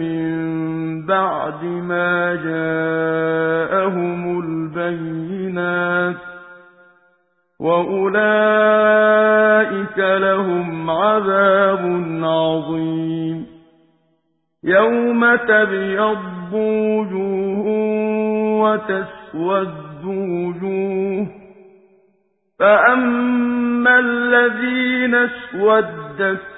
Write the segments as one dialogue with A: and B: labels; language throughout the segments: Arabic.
A: مِن بَعْدِ مَا جَاءَهُمُ الْبَيِّنَاتُ ۚ وَأُولَٰئِكَ لَهُمْ عَذَابٌ عَظِيمٌ يَوْمَ تَبْيَضُّ وُجُوهٌ وَتَسْوَدُّ وُجُوهٌ ۚ فَأَمَّا الَّذِينَ اسْوَدَّتْ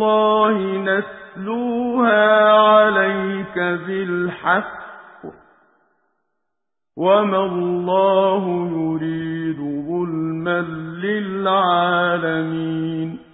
A: اللَّهِ نَتْلُوهَا عَلَيْكَ بِالْحَقِّ ۚ وَمَا اللَّهُ يُرِيدُ ظُلْمًا لِّلْعَالَمِينَ